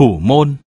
thủ môn.